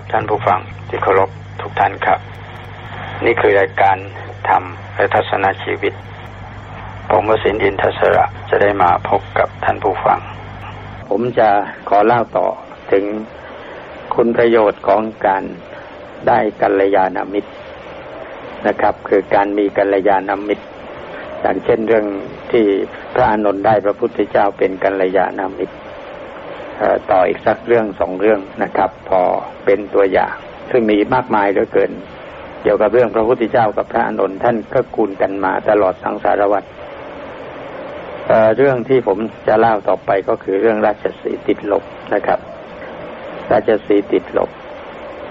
วัสดีครับท่านผู้ฟังที่เคารพทุกท่านครับ นี่คือรายการธรรมและทัศนชีวิต ผมวสินอินทศระจะได้มาพบกับท่านผู้ฟัง ผมจะขอเล่าต่อถึงคุณประโยชน์ของการได้กัลยาณมิตรนะครับ คือการมีกัลยาณมิตรอย่างเช่นเรื่องที่พระอานนท์ได้พระพุทธเจ้าเป็นกัลยาณมิตร ต่ออีกสักเรื่องสองเรื่องนะครับ พอเป็นตัวอย่าง ซึ่งมีมากมายเหลือเกิน เกี่ยวกับเรื่องพระพุทธเจ้ากับพระอานนท์ท่านก็คูณกันมาตลอดสังสารวัฏเรื่องที่ผมจะเล่าต่อไปก็คือเรื่องราชสีติดลบนะครับ ราชสีติดลบ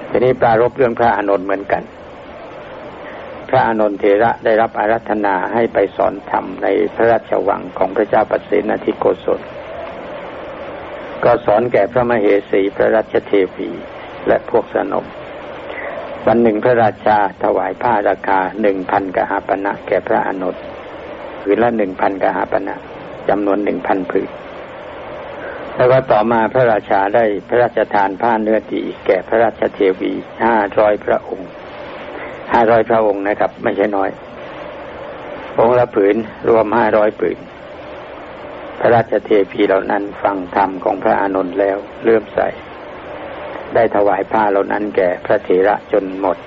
ทีนี้ปรารบเรื่องพระอานนท์เหมือนกัน พระอานนท์เทระได้รับอารัธนาให้ไปสอนธรรมในพระราชวังของพระเจ้าปเสนทิโกศล ก็สอนแก่พระมเหสีพระราชเทวีและพวกสนมวันหนึ่งพระราชาถวายผ้าราคาหนึ่งพันกหาปณะแก่พระอนุตผืนละหนึ่งพันกหาปณะจำนวนหนึ่งพันผืนแล้วก็ต่อมาพระราชาได้พระราชทานผ้าเนื้อดีแก่พระราชเทวีห้าร้อยพระองค์ห้าร้อยพระองค์นะครับ ไม่ใช่น้อย องค์ละผืนรวมห้าร้อยผืน พระราชเทพีเหล่านั้นฟังธรรมของพระอานนท์แล้วเลื่อมใส ได้ถวายผ้าเหล่านั้นแก่พระเถระจนหมด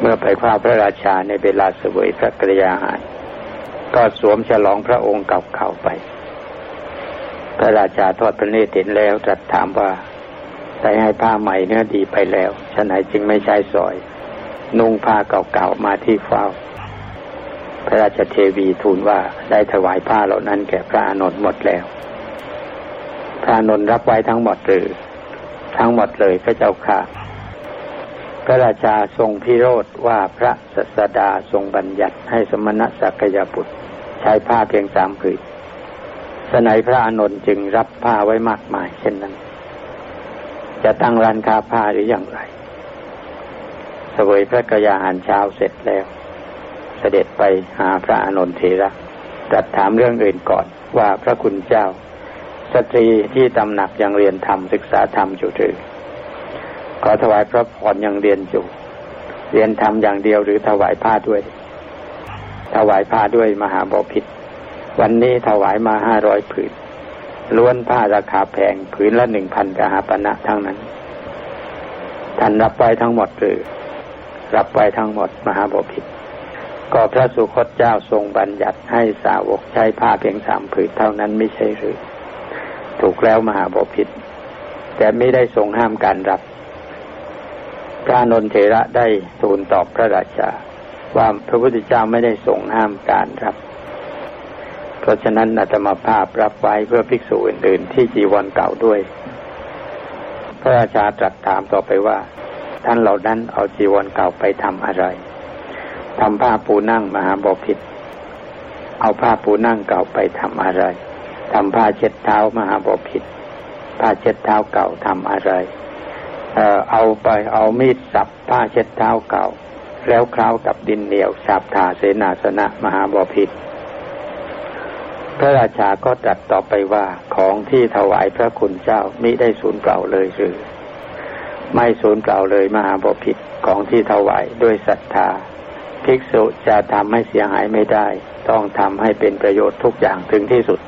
เมื่อไปคว้าพระราชาในเวลาเสวยพระกรยาหาร ก็สวมฉลองพระองค์เก่าๆไป พระราชาทอดพระเนตรเห็นแล้วตรัสถามว่าได้ให้ผ้าใหม่เนื้อดีไปแล้วฉะไหนจึงไม่ใช้สอย นุ่งผ้าเก่าๆมาที่เฝ้า พระราชเทวีทูลว่าได้ถวายผ้าเหล่านั้นแก่พระอานนท์หมดแล้ว พระอานนท์รับไว้ทั้งหมดหรือ ทั้งหมดเลยพระเจ้าค่ะ พระราชาทรงพิโรธว่าพระสัสดาทรงบัญญัติให้สมณะสักยบุตร ใช้ผ้าเพียงสามผืนสนัยพระอานนท์จึงรับผ้าไว้มากมาย เช่นนั้น จะตั้งร้านค้าผ้าหรืออย่างไรสวยพระกยาหารเช้าเสร็จแล้ว เสด็จไปหาพระอานนทเทระตรัสถามเรื่องอื่นก่อนว่าพระคุณเจ้า สตรีที่ตำหนักยังเรียนธรรมศึกษาธรรมอยู่หรือขอถวายพระพรยังเรียนอยู่ เรียนธรรมอย่างเดียวหรือถวายผ้าด้วย ถวายผ้าด้วยมหาบพิษวันนี้ถวายมาห้าร้อยผืนล้วนผ้าราคาแพงผืนละหนึ่งพันกหาปณะทั้งนั้น ท่านรับไว้ทั้งหมดหรือ รับไว้ทั้งหมดมหาบพิษ ก็พระสุคตเจ้าทรงบัญญัติให้สาวกใช้ผ้าเพียงสามผืนเท่านั้นไม่ใช่หรือ ถูกแล้วมหาบพิษแต่ไม่ได้ทรงห้ามการรับ พระนนเทระได้ทูลตอบพระราชา ว่าพระพุทธเจ้าไม่ได้ทรงห้ามการรับ เพราะฉะนั้นอาตมาภาพรับไว้เพื่อภิกษุอื่น ๆ ที่จีวรเก่าด้วย พระราชาตรัสถามต่อไปว่า ท่านเหล่านั้นเอาจีวรเก่าไปทำอะไร ทำผ้าปูนั่งมหาบพิษเอาผ้าปูนั่งเก่าไปทำอะไรทำผ้าเช็ดเท้ามหาบพิษผ้าเช็ดเท้าเก่าทำอะไรเอ่อเอาไปเอามีดสับผ้าเช็ดเท้าเก่า แล้วคล้าวกับดินเหนียวฉาบถาเสนาสนะมหาบพิษพระราชาก็ตรัสต่อไปว่าของที่ถวายพระคุณเจ้ามิได้สูญเปล่าเลยหรือไม่สูญเปล่าเลยมหาบพิษของที่ถวายด้วยศรัทธา ภิกษุจะทำให้เสียหายไม่ได้ ต้องทำให้เป็นประโยชน์ทุกอย่างถึงที่สุด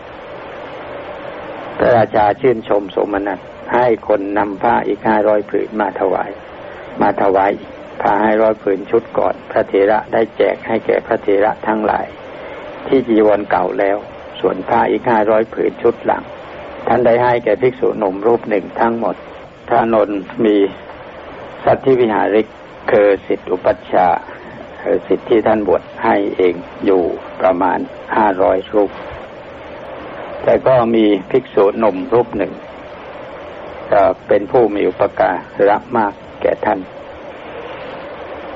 พระราชาชื่นชมสมนัตให้คนนำผ้าอีกห้าร้อยผืนมาถวาย มาถวายผ้าห้าร้อยผืนชุดก่อนพระเถระได้แจกให้แก่พระเถระทั้งหลาย ที่จีวรเก่าแล้ว ส่วนผ้าอีกห้าร้อยผืนชุดหลัง ท่านได้ให้แก่ภิกษุหนุ่มรูปหนึ่งทั้งหมดพระนนมีสัตธิวิหาริกเคอสิทธิอุปัชฌาย์ สิทธิที่ท่านบวชให้เองอยู่ประมาณห้าร้อยรูป แต่ก็มีภิกษุหนุ่มรูปหนึ่งเป็นผู้มีอุปการะมากแก่ท่าน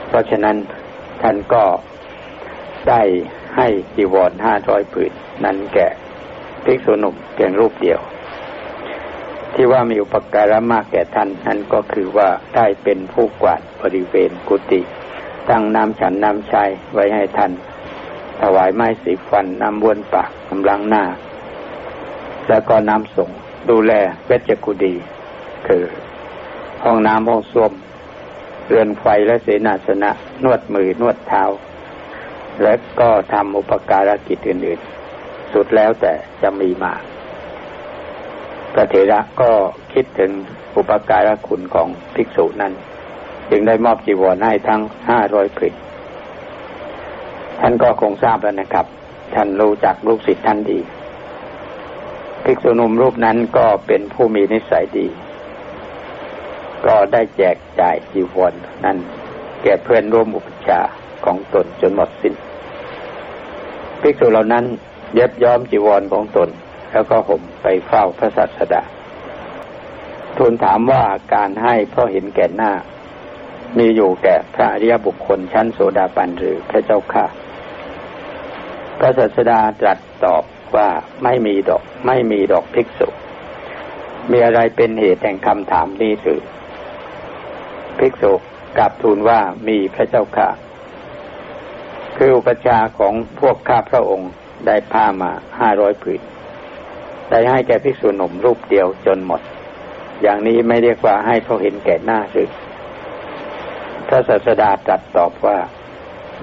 เพราะฉะนั้นท่านก็ได้ให้จีวรห้าร้อยผืนนั้นแก่ภิกษุหนุ่มเพียงรูปเดียว ที่ว่ามีอุปการะมากแก่ท่านนั้นก็คือว่าได้เป็นผู้กวาดบริเวณกุฏิ ตั้งน้ำฉันน้ำชายไว้ให้ท่าน ถวายไม้สีฟันน้ำวนปากกำลังหน้า แล้วก็น้ำส่งดูแลเวชกุดี คือ ห้องน้ำห้องส้วมเรือนไฟและเสนาสนะ นวดมือนวดเท้า และก็ทำอุปการกิจอื่นๆ สุดแล้วแต่จะมีมาพระเถระก็คิดถึงอุปการะคุณของภิกษุนั้น จึงได้มอบจีวรให้ทั้งห้าร้อยผิดท่านก็คงทราบแล้วนะครับ ท่านรู้จักลูกศิษย์ท่านดี ภิกษุนุมรูปนั้นก็เป็นผู้มีนิสัยดี ก็ได้แจกจ่ายจีวรนั้น แก่เพื่อนร่วมอุปชาของตนจนหมดสิน้น ภิกษุเหล่านั้นเย็บย้อมจีวรของตน แล้วก็ห่มไปเฝ้าพระสัสดาทูลถามว่าการให้เพราะเห็นแก่หน้า มีอยู่แก่พระอริยบุคคลชั้นโสดาบันหรือพระเจ้าค่ะ พระสัสดาตรัสตอบว่าไม่มีดอก ไม่มีดอกภิกษุ มีอะไรเป็นเหตุแห่งคำถามนี้หรือภิกษุกลับทูลว่ามีพระเจ้าค่ะ คืออุปชาของพวกข้าพระองค์ได้ผ้ามาห้าร้อยผืนได้ให้แก่ภิกษุหนุ่มรูปเดียวจนหมด อย่างนี้ไม่เรียกว่าให้เขาเห็นแก่หน้าหรือ พระศาสดาตรัสตอบว่า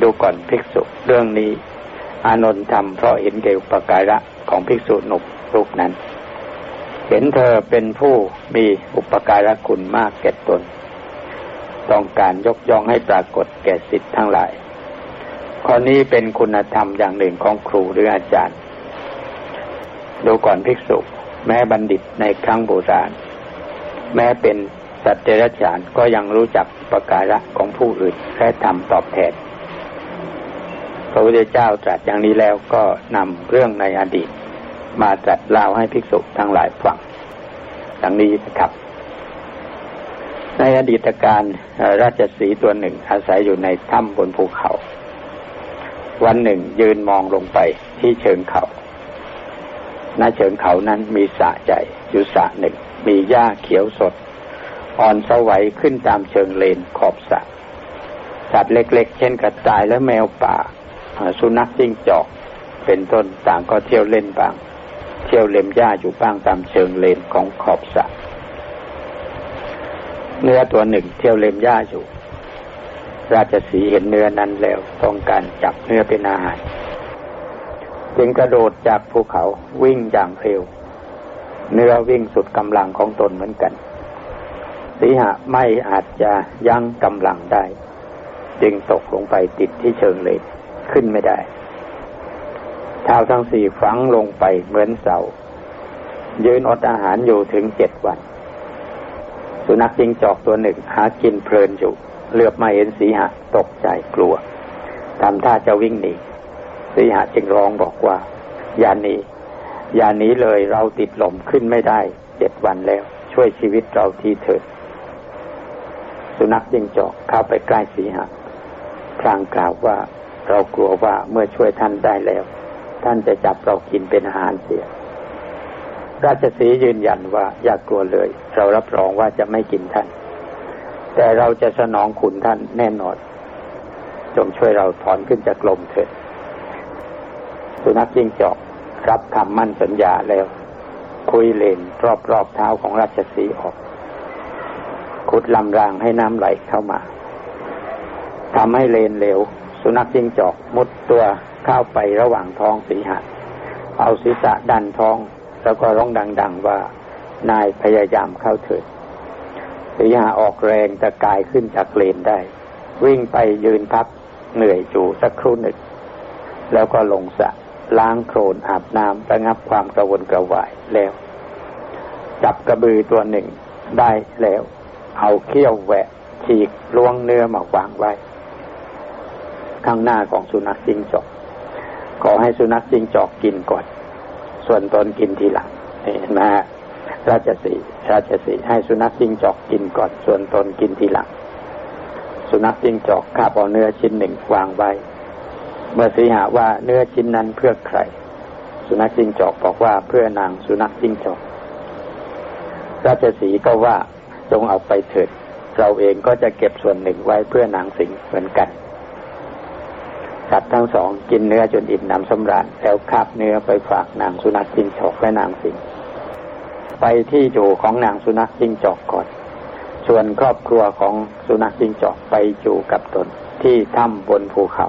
ดูก่อนภิกษุ เรื่องนี้ อานนท์ทำเพราะเห็นเกี่ยวปการะของภิกษุหนุ่มรูปนั้น เห็นเธอเป็นผู้มีอุปการะคุณมากแก่ตน ต้องการยกย่องให้ปรากฏแก่สิทธิ์ทั้งหลาย ข้อนี้เป็นคุณธรรมอย่างหนึ่งของครูหรืออาจารย์ ดูก่อนภิกษุ แม้บัณฑิตในครั้งโบราณ แม้เป็น สัตว์เดรัจฉานก็ยังรู้จักประการะของผู้อื่นและทำตอบแทนพระพุทธเจ้าตรัสอย่างนี้แล้วก็นำเรื่องในอดีต มาตรัสเล่าให้ภิกษุทั้งหลายฟังดังนี้นะครับ ในอดีตการราชสีตัวหนึ่งอาศัยอยู่ในถ้ำบนภูเขา วันหนึ่งยืนมองลงไปที่เชิงเขาณเชิงเขานั้นมีสระใหญ่อยู่สระหนึ่ง มีหญ้าเขียวสด อ่อนสวัยขึ้นตามเชิงเลนขอบสระสัตว์เล็ก ๆ เช่นกระต่ายและแมวป่า สุนัขจิ้งจอก เป็นต้นต่างก็เที่ยวเล่นบ้าง เที่ยวเล็มหญ้าอยู่บ้างตามเชิงเลนของขอบสระเนื้อตัวหนึ่งเที่ยวเล็มหญ้าอยู่ ราชสีเห็นเนื้อนั้นแล้วต้องการจับเนื้อเป็นอาหารจึงกระโดดจากภูเขาวิ่งอย่างเร็ว เนื้อวิ่งสุดกำลังของตนเหมือนกัน สีหะไม่อาจจะยั้งกำลังได้ จึงตกลงไปติดที่เชิงเลนขึ้นไม่ได้เท้าทั้งสี่ฝังลงไปเหมือนเสา ยืนอดอาหารอยู่ถึงเจ็ดวัน สุนัขจิงจอกตัวหนึ่งหากินเพลินอยู่เลือบมาเห็นสีหะตกใจกลัวทำท่าจะวิ่งหนีสีหะจึงร้องบอกว่า อย่าหนีอย่าหนีเลยเราติดหล่มขึ้นไม่ได้เจ็ดวันแล้ว ช่วยชีวิตเราทีเถิด สุนัขยิงจอกเข้าไปใกล้สีหะพลางกล่าวว่าเรากลัวว่าเมื่อช่วยท่านได้แล้ว ท่านจะจับเรากินเป็นอาหารเสีย ราชสียืนยันว่าอย่ากกลัวเลย เรารับรองว่าจะไม่กินท่าน แต่เราจะสนองคุณท่านแน่นอน จงช่วยเราถอนขึ้นจากลมเถิดสุนัขจิ้งจอกรับคำมั่นสัญญาแล้ว คุยเลนรอบๆเท้าของราชสีออก ขุดลำรางให้น้ำไหลเข้ามาทำให้เลนเหลว สุนัขจิ้งจอกมุดตัวเข้าไประหว่างท้องสีหัดเอาศีรษะดันท้อง แล้วก็ร้องดัง ๆว่านายพยายามเข้าเถิดสีหาออกแรงตะกายขึ้นจากเลนได้ วิ่งไปยืนพักเหนื่อยจูสักครู่หนึ่ง แล้วก็ลงสระล้างโคลนอาบน้ำระงับความกระวนกระวายแล้ว จับกระบือตัวหนึ่งได้แล้ว เอาเขี้ยวแหวะ ฉีกล้วงเนื้อมาวางไว้ ข้างหน้าของสุนัขจิงจอกขอให้สุนัขจิงจอกกินก่อน ส่วนตนกินทีหลังเห็นไหมฮะราชสีราชสีให้สุนัขจิงจอกกินก่อน ส่วนตนกินทีหลัง สุนัขจิงจอกคาบเอาเนื้อชิ้นหนึ่งวางไว้ เมื่อสีหาว่าเนื้อชิ้นนั้นเพื่อใคร สุนัขจิ้งจอกบอกว่าเพื่อนางสุนัขจิ้งจอก ราชสีก็ว่า จงเอาไปเถิด เราเองก็จะเก็บส่วนหนึ่งไว้เพื่อนางสิงเหมือนกัน สัตว์ทั้งสองกินเนื้อจนอิ่มน้ำสำราญแล้วคาบเนื้อไปฝากนางสุนัขจิ้งจอกและนางสิงไปที่อยู่ของนางสุนัขจิ้งจอกก่อนส่วนครอบครัวของสุนัขจิงจอกไปอยู่กับตนที่ถ้ำบนภูเขา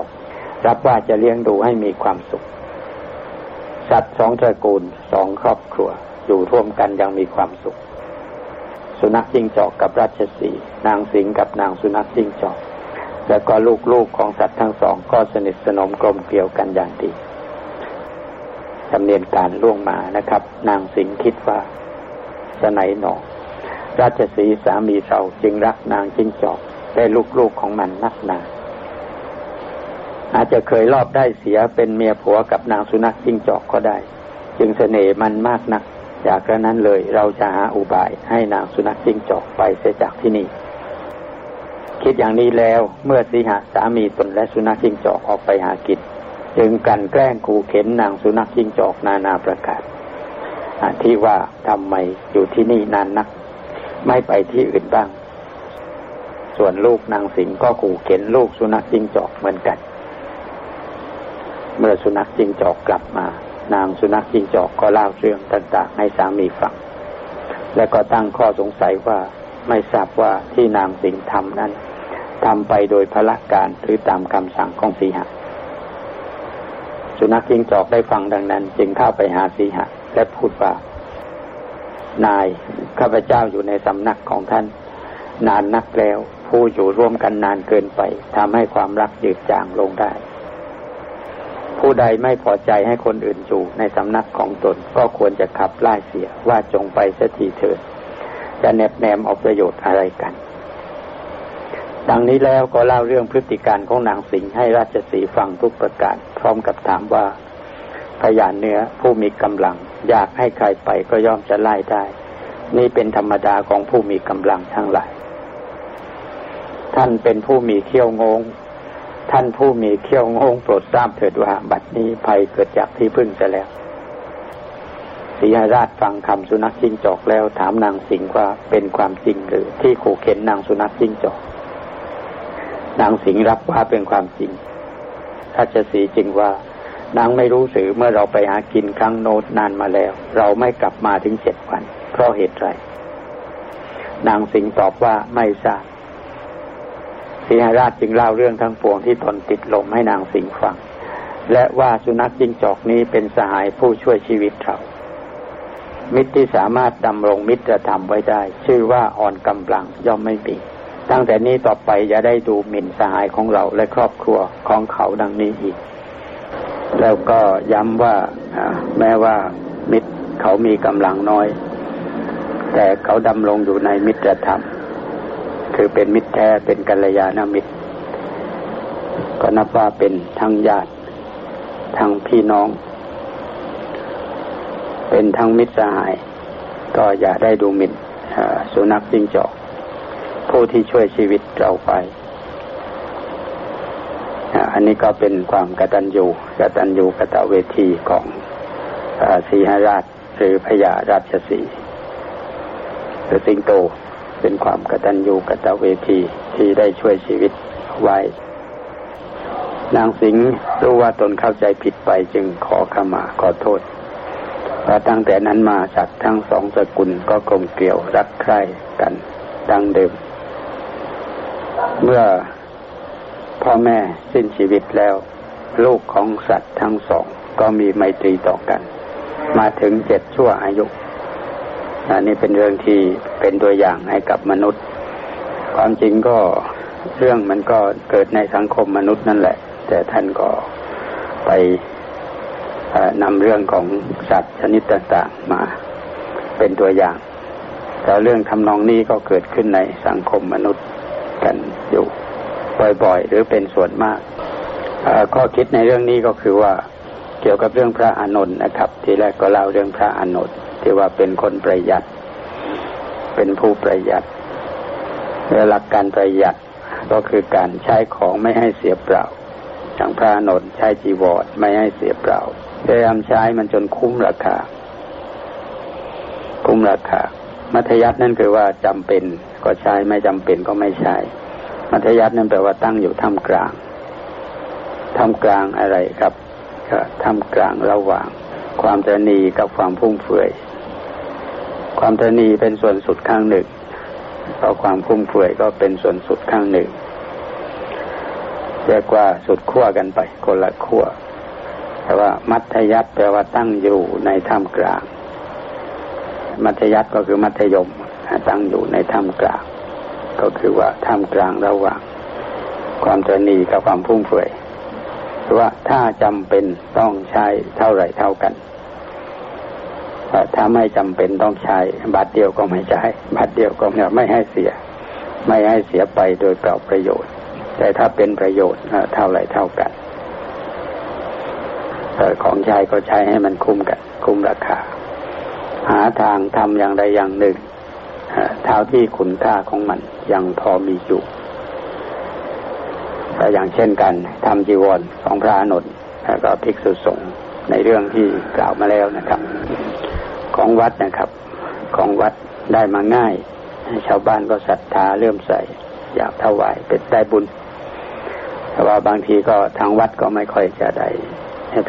รับว่าจะเลี้ยงดูให้มีความสุข สัตว์สองตระกูลสองครอบครัวอยู่ร่วมกันยังมีความสุข สุนัขจิ้งจอกกับราชสีนางสิงกับนางสุนัขจิ้งจอก แล้วก็ลูกๆของสัตว์ทั้งสองก็สนิทสนมกลมเกลียวกันอย่างดีดำเนินการล่วงมานะครับ นางสิงคิดว่าสนหนอราชสีสามีเราจึงรักนางจิ้งจอกได้ลูกๆของมันนักหนาอาจจะเคยรอบได้เสียเป็นเมียผัวกับนางสุนัขจิ้งจอกก็ได้ จึงเสน่ห์มันมากนัก จากนั้นเลยเราจะหาอุบายให้นางสุนัขจิ้งจอกไปเสียจากที่นี่ คิดอย่างนี้แล้วเมื่อสีหาสามีตนและสุนัขจิ้งจอกออกไปหากินจึงกันแกล้งขู่เข็นนางสุนัขจิ้งจอกนานาประกาศที่ว่าทำไมอยู่ที่นี่นานนัก ไม่ไปที่อื่นบ้าง ส่วนลูกนางสิงก็ขู่เข็นลูกสุนัขจิ้งจอกเหมือนกัน เมื่อสุนัขจิ้งจอกกลับมา นางสุนัขจิงจอกก็เล่าเรื่องต่างๆ ให้สามีฟัง และก็ตั้งข้อสงสัยว่าไม่ทราบว่าที่นางสิงทำนั้นทำไปโดยพละการหรือตามคำสั่งของสีหะ สุนัขจิงจอกได้ฟังดังนั้น จึงเข้าไปหาสีหะ และพูดว่า นายข้าพเจ้าอยู่ในสำนักของท่าน นานนักแล้วผู้อยู่ร่วมกันนานเกินไปทำให้ความรักยืดจางลงได้ ผู้ใดไม่พอใจให้คนอื่นอยู่ในสำนักของตนก็ควรจะขับไล่เสียว่าจงไปสักทีเถิดจะแนบแนมเอาประโยชน์อะไรกัน ดังนี้แล้วก็เล่าเรื่องพฤติการของนางสิงห์ให้ราชสีฟังทุกประการ พร้อมกับถามว่าพยานเนื้อผู้มีกำลัง อยากให้ใครไปก็ย่อมจะไล่ได้ นี่เป็นธรรมดาของผู้มีกำลังทั้งหลาย ท่านเป็นผู้มีเขี้ยวงง ท่านผู้มีเขี้ยวงงโปรดทราบเถิดว่า บัดนี้ภัยเกิดจากที่พึ่งจะแล้วสีหราชฟังคำสุนัขจิ้งจอกแล้วถามนางสิงห์ว่าเป็นความจริงหรือ ที่ขู่เข็นนางสุนัขจิ้งจอก นางสิงห์รับว่าเป็นความจริงราชสีจึงว่านางไม่รู้สื่อเมื่อเราไปหากินครั้งโน้นนานมาแล้ว เราไม่กลับมาถึงเจ็ดวัน เพราะเหตุไร นางสิงตอบว่าไม่ทราบ สีหราชจึงเล่าเรื่องทั้งปวงที่ตนติดลมให้นางสิงฟัง และว่าสุนัขจิงจอกนี้เป็นสหายผู้ช่วยชีวิตเรามิตรที่สามารถดำรงมิตรธรรมไว้ได้ ชื่อว่าอ่อนกำลังย่อมไม่มีตั้งแต่นี้ต่อไปจะได้ดูหมิ่นสหายของเราและครอบครัวของเขาดังนี้อีก แล้วก็ย้ำว่าแม้ว่ามิตรเขามีกำลังน้อย แต่เขาดำรงอยู่ในมิตรธรรม คือเป็นมิตรแท้เป็นกัลยาณมิตร ก็นับว่าเป็นทั้งญาติทั้งพี่น้อง เป็นทั้งมิตรสหาย ก็อย่าได้ดูหมิ่นสุนัขจิงจอก ผู้ที่ช่วยชีวิตเราไปอันนี้ก็เป็นความกตัญญูกตัญญูกตเวทีของสีหราชหรือพญาราชสีหรือสิงโต เป็นความกตัญญูกตเวทีที่ได้ช่วยชีวิตไว้ นางสิงห์รู้ว่าตนเข้าใจผิดไปจึงขอขมาขอโทษพอตั้งแต่นั้นมาสัตว์ทั้งสองสกุลก็กลมเกลียวรักใคร่กันดังเดิม เมื่อพ่อแม่สิ้นชีวิตแล้ว ลูกของสัตว์ทั้งสองก็มีไมตรีต่อกัน มาถึงเจ็ดชั่วอายุ อันนี้เป็นเรื่องที่เป็นตัวอย่างให้กับมนุษย์ ความจริงก็เรื่องมันก็เกิดในสังคมมนุษย์นั่นแหละ แต่ท่านก็ไปนำเรื่องของสัตว์ชนิดต่างๆมาเป็นตัวอย่าง แต่เรื่องทำนองนี้ก็เกิดขึ้นในสังคมมนุษย์กันอยู่บ่อยๆ หรือเป็นส่วนมากข้อคิดในเรื่องนี้ก็คือว่าเกี่ยวกับเรื่องพระอานนท์นะครับ ทีแรกก็เล่าเรื่องพระอานนท์ ที่ว่าเป็นคนประหยัด เป็นผู้ประหยัดหลักการประหยัดก็คือการใช้ของไม่ให้เสียเปล่าอย่างพระอานนใช้จีวรไม่ให้เสียเปล่าพยายามใช้มันจนคุ้มราคา คุ้มราคา มัธยัตินั่นคือว่าจำเป็นก็ใช้ไม่จำเป็นก็ไม่ใช้ มัธยัตินั่นแปลว่าตั้งอยู่ท่ามกลาง ท่ามกลางอะไรครับท่ามกลางระหว่าง ความตนีกับความพุ่งเฟือย ความตนีเป็นส่วนสุดข้างหนึ่งเพราะความฟุ่มเฟือยก็เป็นส่วนสุดข้างหนึ่งเรียกว่าสุดขั้วกันไปคนละขั้วแต่ว่ามัธยัติแปลว่าตั้งอยู่ในท่ามกลาง มัธยัติก็คือมัธยมตั้งอยู่ในท่ามกลาง ก็คือว่าท่ามกลางระหว่าง ความตนีกับความพุ่งเฟื่อยว่าถ้าจำเป็นต้องใช้เท่าไรเท่ากัน ถ้าไม่จำเป็นต้องใช้บาทเดียวก็ไม่ใช้บาทเดียวก็ไม่ให้เสีย ไม่ให้เสียไปโดยเปล่าประโยชน์ แต่ถ้าเป็นประโยชน์เท่าไรเท่ากันของใช้ก็ใช้ให้มันคุ้มกัน คุ้มราคา หาทางทำอย่างใดอย่างหนึ่งเท่าที่คุณค่าของมันยังพอมีอยู่ก็อย่างเช่นกันทำจีวรของพระอนุนแล้วก็ภิกษุสงฆ์ในเรื่องที่กล่าวมาแล้วนะครับ ของวัดนะครับ ของวัดได้มาง่ายชาวบ้านก็ศรัทธาเลื่อมใสอยากถวายเป็นได้บุญ แต่ว่าบางทีก็ทางวัดก็ไม่ค่อยจะได้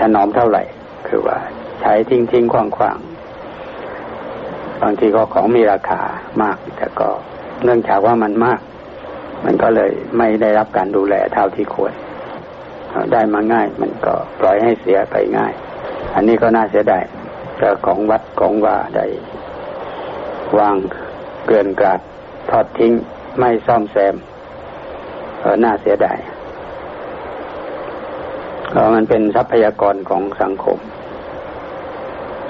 ถนอมเท่าไหร่ คือว่า ใช้ทิ้งทิ้งควางควางบางทีก็ของมีราคามาก แต่ก็เนื่องจากว่ามันมาก มันก็เลยไม่ได้รับการดูแลเท่าที่ควรได้มาง่าย มันก็ปล่อยให้เสียไปง่าย อันนี้ก็น่าเสียดาย แต่ของวัดของว่าได้วางเกินกาดทอดทิ้งไม่ซ่อมแซมเออน่าเสียดายก็มันเป็นทรัพยากรของสังคม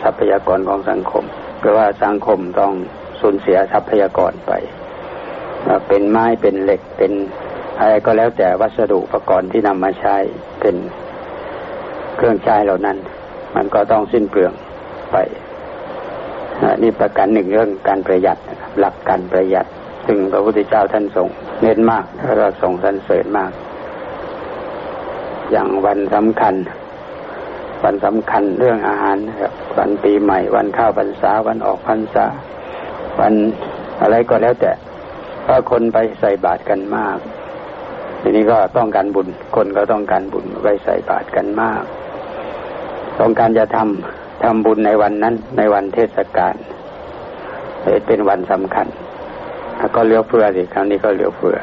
ทรัพยากรของสังคมเพราะว่าสังคมต้องสูญเสียทรัพยากรไปเป็นไม้เป็นเหล็กเป็นอะไรก็แล้วแต่วัสดุอุปกรณ์ที่นำมาใช้เป็นเครื่องใช้เหล่านั้น มันก็ต้องสิ้นเปลือง ไปนี่ประการหนึ่งเรื่องการประหยัดนะครับหลักการประหยัด ซึ่งพระพุทธเจ้าท่านทรงเน้นมากแล้วก็ทรงสรรเสริญมาก อย่างวันสำคัญ วันสำคัญเรื่องอาหารครับวันปีใหม่ วันข้าวพรรษาวันออกพรรษา วันอะไรก็แล้วแต่ถ้าคนไปใส่บาตรกันมาก ทีนี้ก็ต้องการบุญ คนก็ต้องการบุญไปใส่บาตรกันมาก ต้องการจะทำ ทำบุญในวันนั้น ในวันเทศกาลเป็นวันสำคัญแล้วก็เลี้ยวเฟือสิครั้งนี้ก็เลี้ยวเฟือ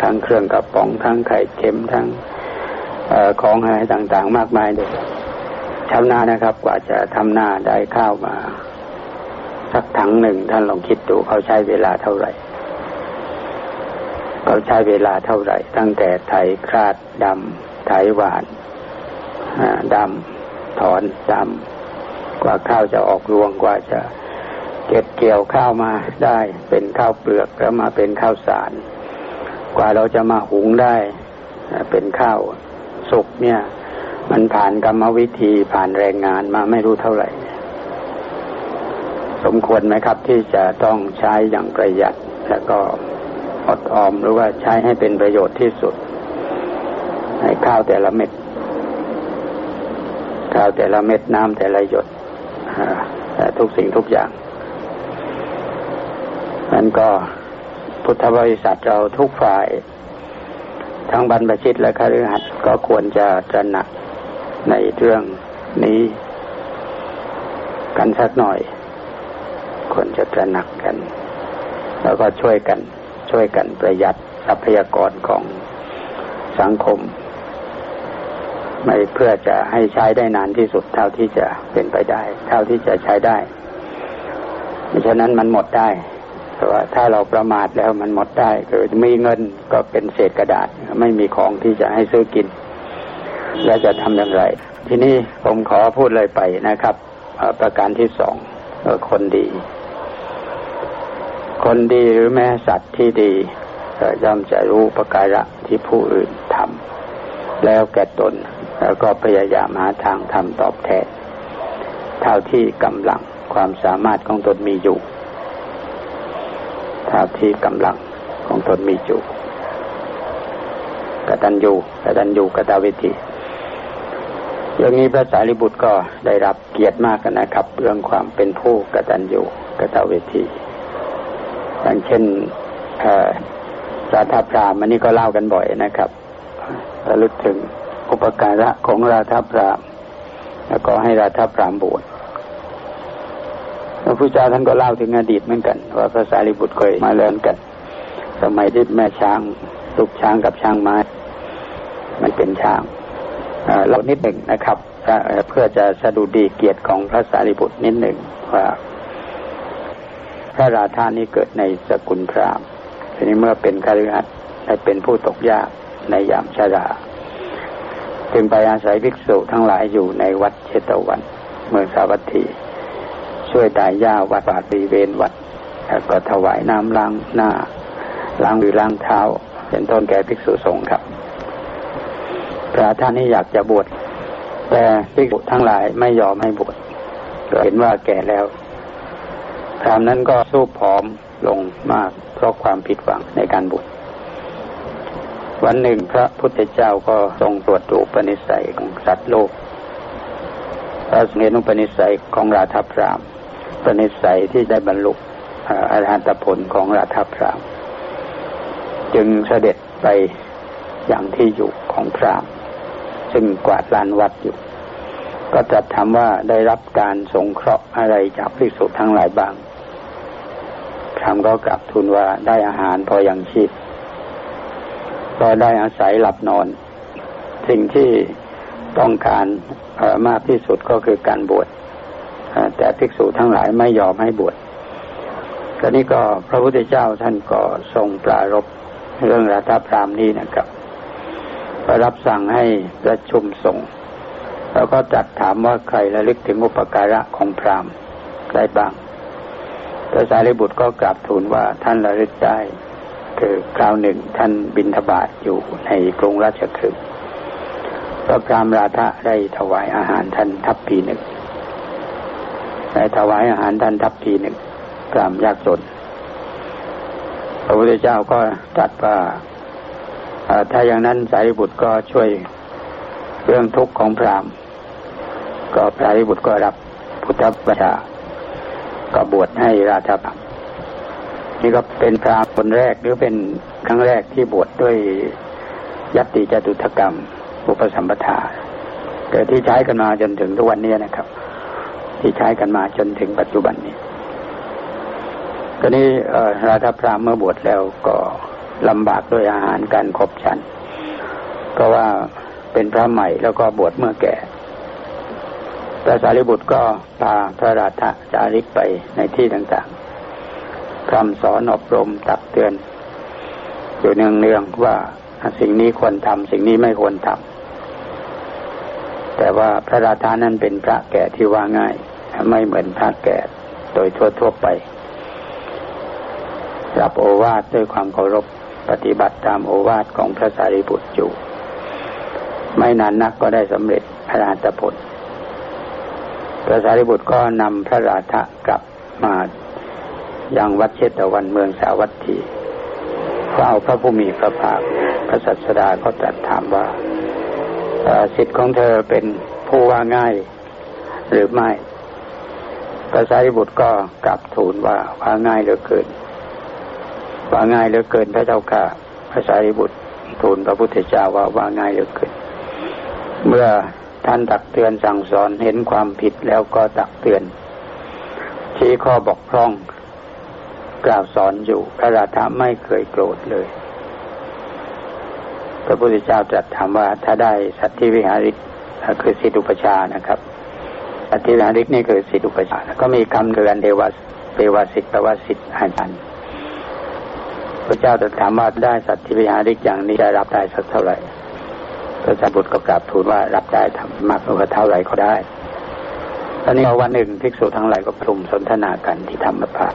ทั้งเครื่องกระป๋องทั้งไข่เค็มทั้งอของอะไรต่างๆ มากมายเลยชาวนานะครับ กว่าจะทำนาได้ข้าวมา สักถังหนึ่งท่านลองคิดดูเขาใช้เวลาเท่าไหร่ เขาใช้เวลาเท่าไหร่ ตั้งแต่ไถคราดดำไถหวานดำถอนดำ กว่าข้าวจะออกรวงกว่าจะเก็บเกี่ยวข้าวมาได้เป็นข้าวเปลือกแล้วมาเป็นข้าวสาร กว่าเราจะมาหุงได้ เป็นข้าวสุกเนี่ย มันผ่านกรรมวิธีผ่านแรงงานมาไม่รู้เท่าไหร่ สมควรไหมครับที่จะต้องใช้อย่างประหยัด แล้วก็อดออมหรือว่าใช้ให้เป็นประโยชน์ที่สุด ให้ข้าวแต่ละเม็ดข้าวแต่ละเม็ดน้ำแต่ละหยด ทุกสิ่งทุกอย่างนั้นก็พุทธบริษัทเราทุกฝ่าย ทั้งบรรพชิตและคฤหัสถ์ก็ควรจะตระหนักในเรื่องนี้ กันสักหน่อย ควรจะตระหนักกัน แล้วก็ช่วยกัน ช่วยกันประหยัดทรัพยากรของสังคม ไม่เพื่อจะให้ใช้ได้นานที่สุดเท่าที่จะเป็นไปได้ เท่าที่จะใช้ได้ไม่ฉะนั้นมันหมดได้แต่ว่าถ้าเราประมาทแล้วมันหมดได้คือมีเงินก็เป็นเศษกระดาษ ไม่มีของที่จะให้ซื้อกิน แล้วจะทำอย่างไร ทีนี้ผมขอพูดเลยไปนะครับ ประการที่สองคนดี คนดีหรือแม้สัตว์ที่ดีย่อมจะรู้ประการะที่ผู้อื่นทำแล้วแก่ตน แล้วก็พยายามหาทางทำตอบแทนเท่าที่กำลังความสามารถของตนมีอยู่เท่าที่กำลังของตนมีอยู่กตัญญูกตัญญูกตวิธีเรื่องนี้พระสารีบุตรก็ได้รับเกียรติมากนะครับ เรื่องความเป็นผู้กตัญญูกตวิธีอย่างเช่นราธาพรามอันนี้ก็เล่ากันบ่อยนะครับระลึกถึง อุปการะของราธาพรามแล้วก็ให้ราธาพรามบวชระพุทธเจ้าท่านก็เล่าถึงอดีตเหมือนกัน ว่าพระสารีบุตรเคยมาเลินกัน สมัยที่แม่ช้างลูกช้างกับช้างไม้มันเป็นช้างเรานิดหนึ่งนะครับเพื่อจะสะดุดีเกียรติของพระสารีบุตรนิดหนึ่งว่าพระราธานี้เกิดในสกุลพราหมณ์ทีนี้เมื่อเป็นคาริหัดได้เป็นผู้ตกยากในยามชารา จึงไปอาศัยภิกษุทั้งหลายอยู่ในวัดเชตวัน เมืองสาวัตถี ช่วยตายย่าวัดบาดบริเวณวัดแล้วก็ถวายน้ำล้างหน้าล้างหรือล้างเท้า เป็นต้นแก่ภิกษุสงฆ์ครับ พระท่านนี้อยากจะบวชแต่ภิกษุทั้งหลายไม่ยอมให้บวชเห็นว่าแก่แล้วพรามนั้นก็สู้ผอมลงมากเพราะความผิดหวังในการบวช วันหนึ่งพระพุทธเจ้าก็ทรงตรวจดูปณิสัยของสัตว์โลกพระสเนุปนิสัยของราธพรามปณิสัยที่ได้บรรลุอรหัตผลของราธพรามจึงเสด็จไปอย่างที่อยู่ของพรามซึ่งกวาดลานวัดอยู่ ก็จะถามว่าได้รับการสงเคราะห์อะไรจากพิสุทั้งหลายบ้างพรามก็กลับทูลว่าได้อาหารพออย่างชีพ ก็ได้อาศัยหลับนอน สิ่งที่ต้องการมากที่สุดก็คือการบวชแต่ภิกษุทั้งหลายไม่ยอมให้บวชก็นี้ก็พระพุทธเจ้าท่านก็ทรงปรารบเรื่องรัฐพรามนี้นะครับรับสั่งให้ประชุมส่งแล้วก็จัดถามว่าใครระลึกถึงอุปการะของพรามได้บ้างพระสารีบุตรก็กราบทูลว่าท่านระลึกได้ คือคราวหนึ่งท่านบินทบาทอยู่ในกรุงราชคฤห์พระพรามราธะได้ถวายอาหารท่านทัพพีหนึ่งได้ถวายอาหารท่านทัพพีหนึ่งพรามยากจนพระพุทธเจ้าก็ตรัสว่าถ้าอย่างนั้นสารีบุตรก็ช่วยเรื่องทุกข์ของพรามก็สารีบุตรก็รับพุทธบัญชาก็บวชให้ราชบัง นี่ก็เป็นพรามคนแรกหรือเป็นครั้งแรกที่บวชดด้วยยัตติจตุถกรรมอุปสัมปทาเกิดที่ใช้กันมาจนถึงทุกวันนี้นะครับ ที่ใช้กันมาจนถึงปัจจุบันนี้ตอนนี้ราชพรามเมื่อบวชแล้วก็ลำบากด้วยอาหารการขบฉัน เพราะว่าเป็นพระใหม่แล้วก็บวชเมื่อแก่พระสารีบุตรก็พาพระราชาจาริกไปในที่ต่างๆ คำสอนอบรมตักเตือน อยู่เนืองๆว่าสิ่งนี้ควรทำสิ่งนี้ไม่ควรทำแต่ว่าพระราชานั้นเป็นพระแก่ที่ว่าง่าย ไม่เหมือนพระแก่โดยทั่วๆไป รับโอวาทด้วยความเคารพปฏิบัติตามโอวาทของพระสารีบุตรอยู่ ไม่นานนักก็ได้สำเร็จพระราชผลพระสารีบุตรก็นำพระราธะกลับมา ยังวัดเชตวันเมืองสาวัตถีเฝ้าพระผู้มีพระภาคพระสัสดาก็ตรัสถามว่าสิทธิ์ของเธอเป็นผู้ว่าง่าย หรือไม่พระสารีบุตรก็กลับทูลว่าว่าง่ายเหลือเกิน ว่าง่ายเหลือเกินพระเจ้าค่ะพระสารีบุตรทูลพระพุทธเจ้าว่าว่าง่ายเหลือเกิน เมื่อท่านตักเตือนสั่งสอนเห็นความผิดแล้วก็ตักเตือนชี้ข้อบกพร่อง กล่าวสอนอยู่ พระราธาไม่เคยโกรธเลย พระพุทธเจ้าตรัสถามว่าถ้าได้สัตธิวิหาริกคือสิทุปชานะครับ สัตธิวิหาริกนี่คือสิทุปชาก็มีคำเดือนเดวสเดวสิทธแปลว่าสิทธิอาจารย์พระเจ้าจะถามว่าได้สัตว์ที่วิหาริกอย่างนี้ได้รับได้สักเท่าไหร่พระสารบุตรก็กราบทูลว่ารับได้ทำมากกว่าเท่าไหร่ก็ได้ตอนนี้วันหนึ่งภิกษุทั้งหลายก็ปรุมสนทนากันที่ธรรมภา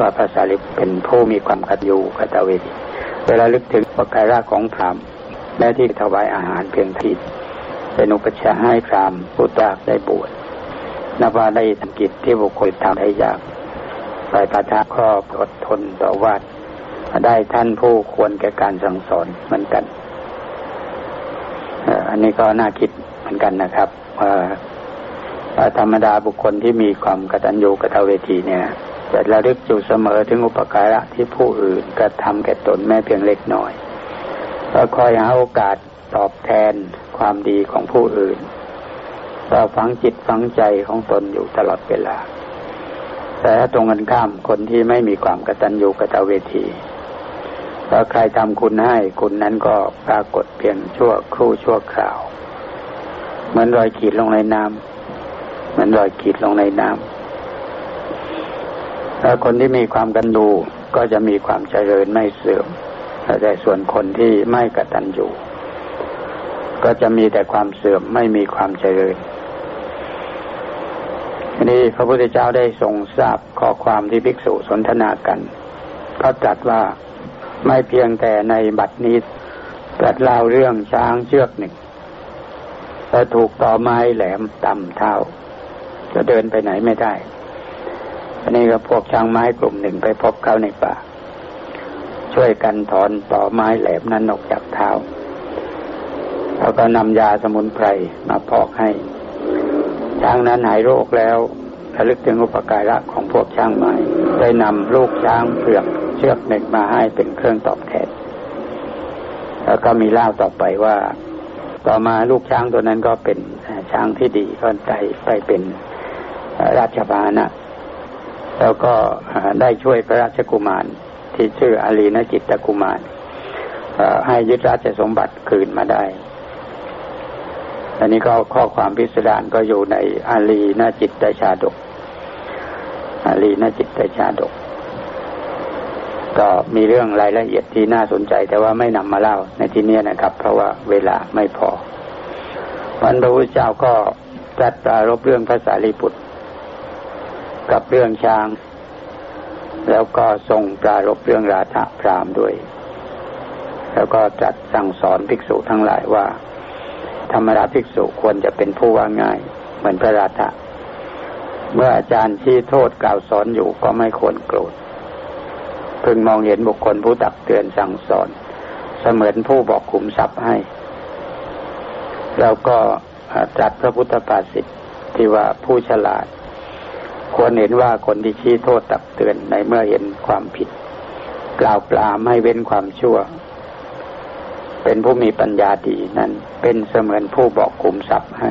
ว่าพระสารีเป็นผู้มีความกัดยูกตเวทีเวลาลึกถึงปการะของพรามแม้ที่ถวายอาหารเพียงทีเป็นอุปชาให้พรามผู้ตากได้บวชนับว่าได้ทำกิจที่บุคคลทำได้ยากฝ่ายพระทะก็อดทนต่อวาดได้ท่านผู้ควรแก่การสั่งสอนเหมือนกันอันนี้ก็น่าคิดเหมือนกันนะครับว่าธรรมดาบุคคลที่มีความกตัญญูกตเวทีเนี่ย จะระลึกอยู่เสมอถึงอุปการะที่ผู้อื่นกระทำแก่ตนแม้เพียงเล็กน้อยแล้วคอยหาโอกาสตอบแทนความดีของผู้อื่นเราฝังจิตฝังใจของตนอยู่ตลอดเวลา แต่ตรงกันข้ามคนที่ไม่มีความกตัญญูกตเวทีพอใครทำคุณให้คุณนั้นก็ปรากฏเพียงชั่วครู่ชั่วคราว เหมือนรอยขีดลงในน้ำเหมือนรอยขีดลงในน้ำ แล้วคนที่มีความกันดูก็จะมีความเจริญไม่เสื่อมแต่ส่วนคนที่ไม่กตัญญูก็จะมีแต่ความเสื่อมไม่มีความเจริญทีนี้พระพุทธเจ้าได้ทรงทราบข้อความที่ภิกษุสนทนากัน ก็ตรัสว่าไม่เพียงแต่ในบัดนี้ตรัสเล่าเรื่องช้างเชือกหนึ่งแต่ถูกต่อไม้แหลมต่ำเท้าจะเดินไปไหนไม่ได้ อันนี้ก็พวกช้างไม้กลุ่มหนึ่งไปพบเขาในป่า ช่วยกันถอนต่อไม้แหลมนั้นออกจากเท้าแล้วก็นำยาสมุนไพรมาพอกให้ช้างนั้นหายโรคแล้วระลึกถึงอุปการะของพวกช้างไม้ได้นำลูกช้างเผือกเชือกหนึ่งมาให้เป็นเครื่องตอบแทนแล้วก็มีเล่าต่อไปว่า ต่อมาลูกช้างตัวนั้นก็เป็นช้างที่ดีก็ได้ไปเป็นราชบานะ แล้วก็ได้ช่วยพระราชกุมาร ที่ชื่ออาลีนจิตตกุมารให้ยึดราชสมบัติคืนมาได้ อันนี้ก็ข้อความพิสดารก็อยู่ในอาลีนจิตตชาดก อาลีนจิตตชาดก ก็มีเรื่องรายละเอียดที่น่าสนใจ แต่ว่าไม่นำมาเล่าในที่นี้นะครับ เพราะว่าเวลาไม่พอวันพระพุทธเจ้าก็จัดปรารบเรื่องภาษาลีบุตร กับเรื่องช้าง แล้วก็ทรงปรารบเรื่องราธะพรามด้วย แล้วก็จัดสั่งสอนภิกษุทั้งหลายว่า ธรรมดาภิกษุควรจะเป็นผู้ว่าง่าย เหมือนพระราธะเมื่ออาจารย์ที่โทษกล่าวสอนอยู่ก็ไม่ควรโกรธพึงมองเห็นบุคคลผู้ตักเตือนสั่งสอน เสมือนผู้บอกขุมทรัพย์ให้ แล้วก็จัดพระพุทธภาษิตที่ว่าผู้ฉลาด ควรเห็นว่าคนที่ชี้โทษตักเตือนในเมื่อเห็นความผิด กล่าวปลามให้เว้นความชั่ว เป็นผู้มีปัญญาดีนั้น เป็นเสมือนผู้บอกขุมทรัพย์ให้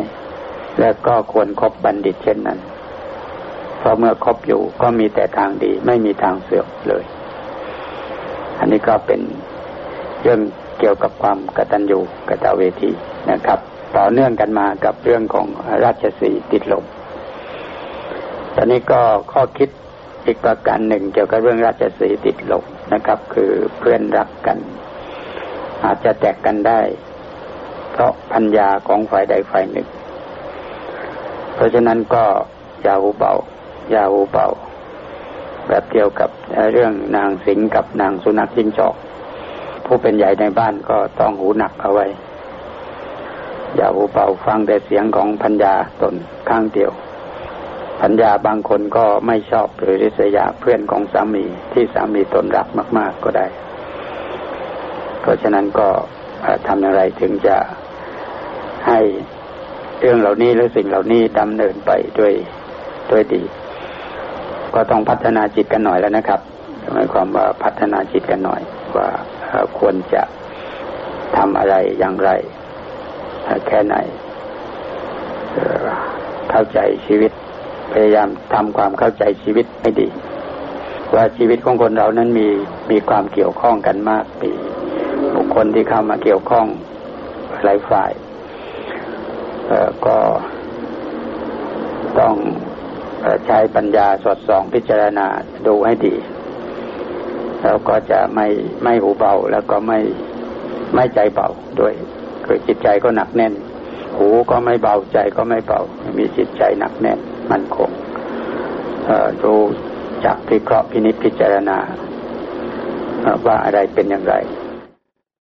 และก็ควรครบบัณฑิตเช่นนั้นเพราะเมื่อคบอยู่ก็มีแต่ทางดี ไม่มีทางเสื่อมเลย อันนี้ก็เป็นเรื่องเกี่ยวกับความกตัญญูกตเวทีนะครับ ต่อเนื่องกันมากับเรื่องของราชสีติดลม ตอนนี้ก็ข้อคิดอีกประการหนึ่งเกี่ยวกับเรื่องราชสีติดลมนะครับ คือเพื่อนรักกัน อาจจะแตกกันได้ เพราะพัญญาของฝ่ายใดฝ่ายหนึ่ง เพราะฉะนั้นก็อย่าหูเบาอย่าหูเบาแบบเกี่ยวกับเรื่องนางสิงกับนางสุนัขจิ้งจอก ผู้เป็นใหญ่ในบ้านก็ต้องหูหนักเอาไว้ อย่าหูเบาฟังแต่เสียงของพัญญาตนข้างเดียว พัญญาบางคนก็ไม่ชอบหรือริษยาเพื่อนของสามีที่สามีตนรักมาก ๆก็ได้ เพราะฉะนั้นก็ทำอย่างไรถึงจะให้เรื่องเหล่านี้หรือสิ่งเหล่านี้ดำเนินไปด้วยด้วยดี ก็ต้องพัฒนาจิตกันหน่อยแล้วนะครับหมายความว่าพัฒนาจิตกันหน่อยว่าควรจะทำอะไรอย่างไร แค่ไหนเข้าใจชีวิต พยายามทำความเข้าใจชีวิตให้ดี ว่าชีวิตของคนเรานั้นมีมีความเกี่ยวข้องกันมากปีบุคคลที่เข้ามาเกี่ยวข้องหลายฝ่ายก็ต้องใช้ปัญญาสอดส่องพิจารณาดูให้ดี แล้วก็จะไม่ไม่หูเบาแล้วก็ไม่ไม่ใจเบาด้วยคือจิตใจก็หนักแน่น หูก็ไม่เบาใจก็ไม่เบามีจิตใจหนักแน่น มั่นคงดูจักพิเคราะห์พินิจพิจารณาว่าอะไรเป็นอย่างไร